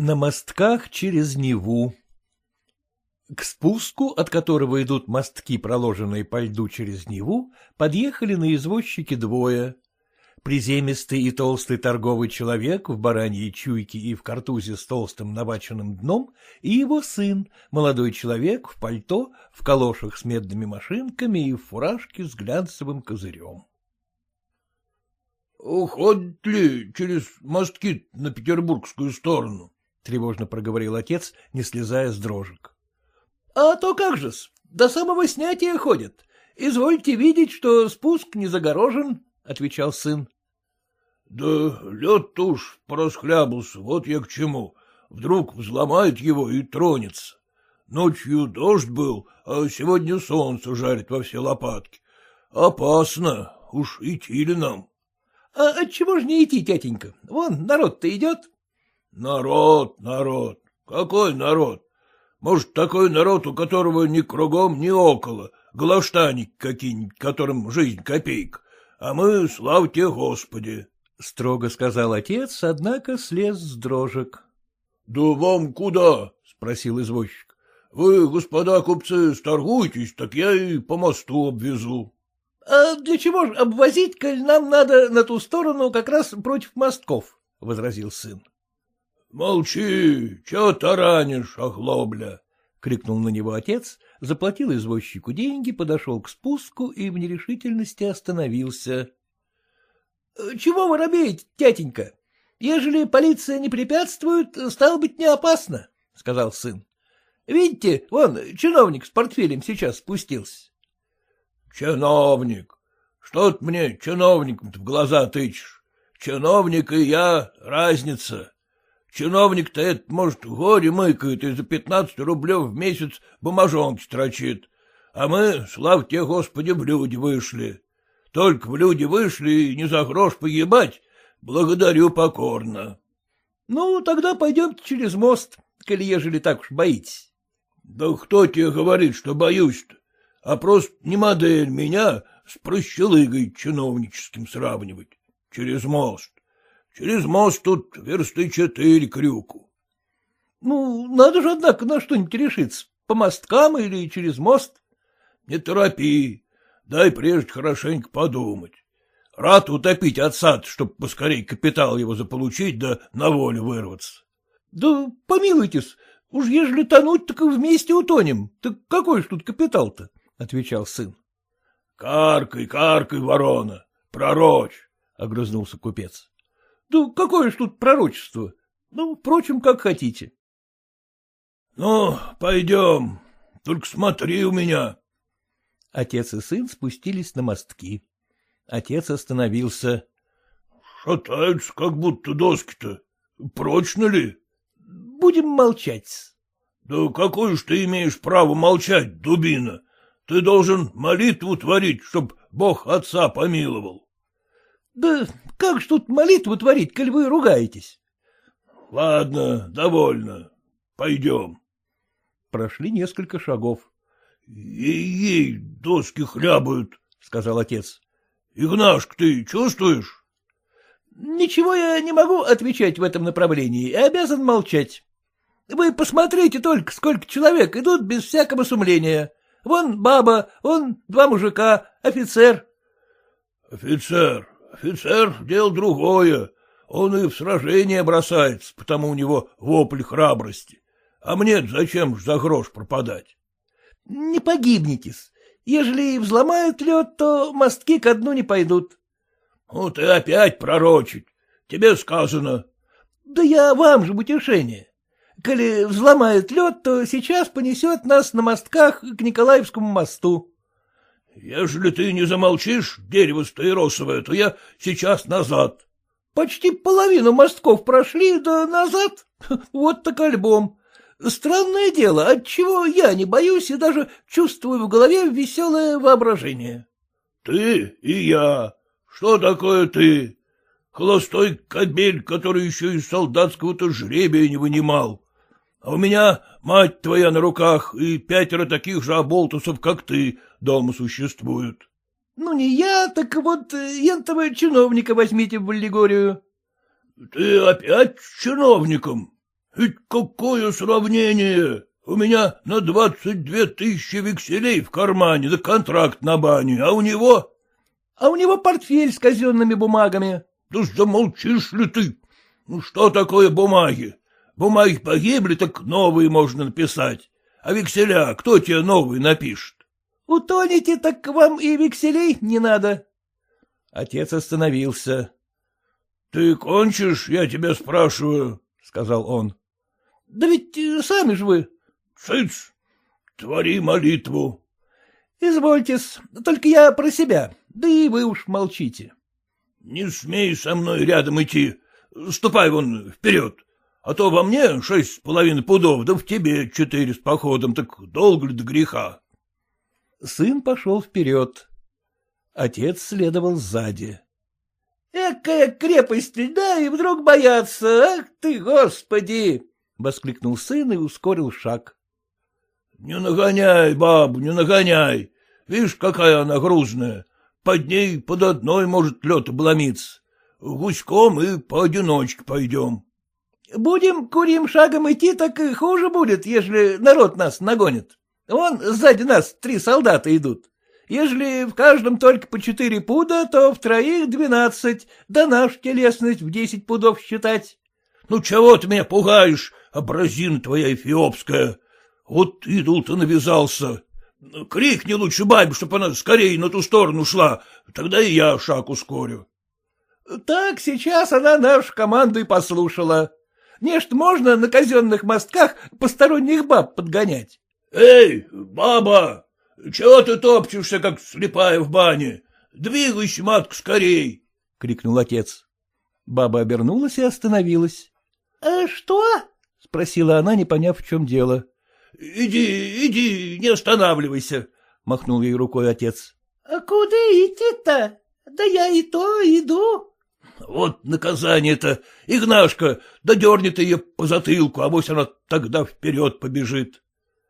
На мостках через Неву К спуску, от которого идут мостки, проложенные по льду через Неву, подъехали на извозчике двое. Приземистый и толстый торговый человек в бараньей чуйке и в картузе с толстым набаченным дном, и его сын, молодой человек в пальто, в калошах с медными машинками и в фуражке с глянцевым козырем. — Уходит ли через мостки на петербургскую сторону? — тревожно проговорил отец, не слезая с дрожек. — А то как же-с, до самого снятия ходят. Извольте видеть, что спуск не загорожен, — отвечал сын. — Да лед-то уж порасхлябался, вот я к чему. Вдруг взломает его и тронется. Ночью дождь был, а сегодня солнце жарит во все лопатки. Опасно, уж идти ли нам? — А отчего ж не идти, тятенька? Вон, народ-то идет. — Народ, народ. Какой народ? Может, такой народ, у которого ни кругом, ни около, главштаники какие-нибудь, которым жизнь копейка, а мы, славьте Господи. — строго сказал отец, однако слез с дрожек. — Да вам куда? — спросил извозчик. — Вы, господа купцы, сторгуйтесь, так я и по мосту обвезу. — А для чего ж обвозить, коль нам надо на ту сторону как раз против мостков? — возразил сын. — Молчи, чего таранишь, охлобля? — крикнул на него отец, заплатил извозчику деньги, подошел к спуску и в нерешительности остановился. — Чего вы робеете, тятенька? Ежели полиция не препятствует, стало быть, не опасно, — сказал сын. — Видите, вон, чиновник с портфелем сейчас спустился. — Чиновник? Что ты мне чиновником в глаза тычешь? Чиновник и я — разница. Чиновник-то это, может, горе мыкает и за пятнадцать рублев в месяц бумажонки строчит. А мы, слав тебе, Господи, в люди вышли. Только в люди вышли и не за грош погибать, благодарю покорно. — Ну, тогда пойдемте через мост, коли ежели так уж боитесь. — Да кто тебе говорит, что боюсь-то? А просто не модель меня с прощелыгой чиновническим сравнивать. Через мост. Через мост тут версты четыре крюку. — Ну, надо же, однако, на что-нибудь решиться. По мосткам или через мост? — Не торопи. Дай прежде хорошенько подумать. Рад утопить отца, чтоб поскорей капитал его заполучить, да на волю вырваться. — Да помилуйтесь, уж ежели тонуть, так и вместе утонем. Так какой ж тут капитал-то? — отвечал сын. — Каркай, каркай, ворона, пророчь, — огрызнулся купец. — Да какое ж тут пророчество? Ну, впрочем, как хотите. — Ну, пойдем, только смотри у меня, Отец и сын спустились на мостки. Отец остановился. — Шатаются, как будто доски-то. Прочно ли? — Будем молчать. — Да какое ж ты имеешь право молчать, дубина? Ты должен молитву творить, чтоб Бог отца помиловал. — Да как ж тут молитву творить, коль вы ругаетесь? — Ладно, довольно. Пойдем. Прошли несколько шагов. Ей-ей, доски хлябают, — сказал отец. — Игнашка, ты чувствуешь? — Ничего я не могу отвечать в этом направлении, обязан молчать. Вы посмотрите только, сколько человек идут без всякого сумления. Вон баба, вон два мужика, офицер. — Офицер, офицер — дело другое. Он и в сражение бросается, потому у него вопль храбрости. А мне зачем ж за грош пропадать? — Не погибнетесь. Ежели взломают лед, то мостки ко дну не пойдут. — Ну ты опять пророчить. Тебе сказано. — Да я вам же утешение. Коли взломает лед, то сейчас понесет нас на мостках к Николаевскому мосту. — Ежели ты не замолчишь, дерево стаиросовое, то я сейчас назад. — Почти половину мостков прошли, да назад. Вот так альбом. Странное дело, отчего я не боюсь и даже чувствую в голове веселое воображение. — Ты и я. Что такое ты? Холостой кобель, который еще из солдатского-то жребия не вынимал. А у меня мать твоя на руках и пятеро таких же оболтусов, как ты, дома существуют. — Ну, не я, так вот ентого чиновника возьмите в Валлигорию. — Ты опять чиновником? Ведь какое сравнение! У меня на двадцать две тысячи векселей в кармане, да контракт на бане, а у него... — А у него портфель с казенными бумагами. — Да замолчишь ли ты? Ну что такое бумаги? Бумаги погибли, так новые можно написать. А векселя кто тебе новые напишет? — Утонете, так вам и векселей не надо. Отец остановился. — Ты кончишь, я тебя спрашиваю, — сказал он. — Да ведь сами же вы. Цыц! Твори молитву. — Извольтесь, только я про себя, да и вы уж молчите. — Не смей со мной рядом идти. Ступай вон вперед. А то во мне шесть с половиной пудов, да в тебе четыре с походом, так долго ли до греха? Сын пошел вперед. Отец следовал сзади. — Экая крепость льда, и вдруг боятся, ах ты, господи! — воскликнул сын и ускорил шаг. — Не нагоняй, бабу, не нагоняй. Видишь, какая она грузная. Под ней под одной может лед обломиться. Гуськом и поодиночке пойдем. — Будем курим шагом идти, так и хуже будет, ежели народ нас нагонит. Вон сзади нас три солдата идут. Ежели в каждом только по четыре пуда, то в троих двенадцать, да наш телесность в десять пудов считать. — Ну чего ты меня пугаешь, образина твоя эфиопская? Вот идол-то навязался. Крикни лучше бабе, чтоб она скорее на ту сторону шла, тогда и я шаг ускорю. Так сейчас она нашу команду и послушала. Нечто можно на казенных мостках посторонних баб подгонять. — Эй, баба, чего ты топчешься, как слепая в бане? Двигайся, матка, скорей! — крикнул отец. Баба обернулась и остановилась. — А что? — спросила она, не поняв, в чем дело. — Иди, иди, не останавливайся, — махнул ей рукой отец. — А куда идти-то? Да я и то иду. — Вот наказание-то. Игнашка, да дернет ее по затылку, а вось она тогда вперед побежит.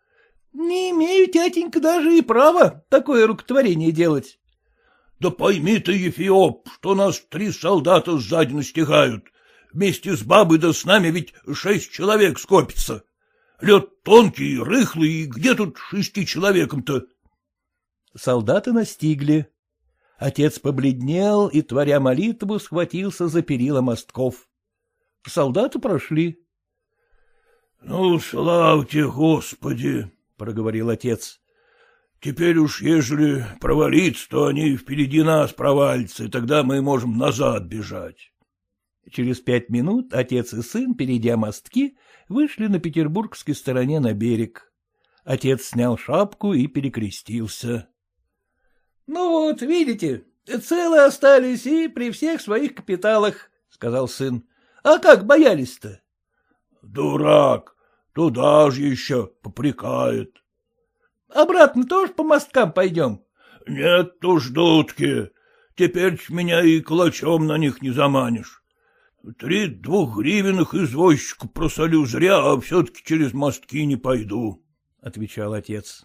— Не имею, тятенька, даже и права такое рукотворение делать. — Да пойми ты, Ефиоп, что нас три солдата сзади настигают. Вместе с бабой да с нами ведь шесть человек скопится. Лед тонкий, рыхлый, и где тут шести человеком-то? Солдаты настигли. Отец побледнел и, творя молитву, схватился за перила мостков. Солдаты прошли. — Ну, славьте Господи! — проговорил отец. — Теперь уж, ежели провалиться, то они впереди нас провалятся, и тогда мы можем назад бежать. Через пять минут отец и сын, перейдя мостки, вышли на петербургской стороне на берег. Отец снял шапку и перекрестился. — Ну вот, видите, целы остались и при всех своих капиталах, — сказал сын. — А как боялись-то? — Дурак, туда же еще попрекает. — Обратно тоже по мосткам пойдем? — Нет уж, дудки, теперь меня и кулачом на них не заманишь. Три двухгривенных извозчику просолю зря, а все-таки через мостки не пойду, — отвечал отец.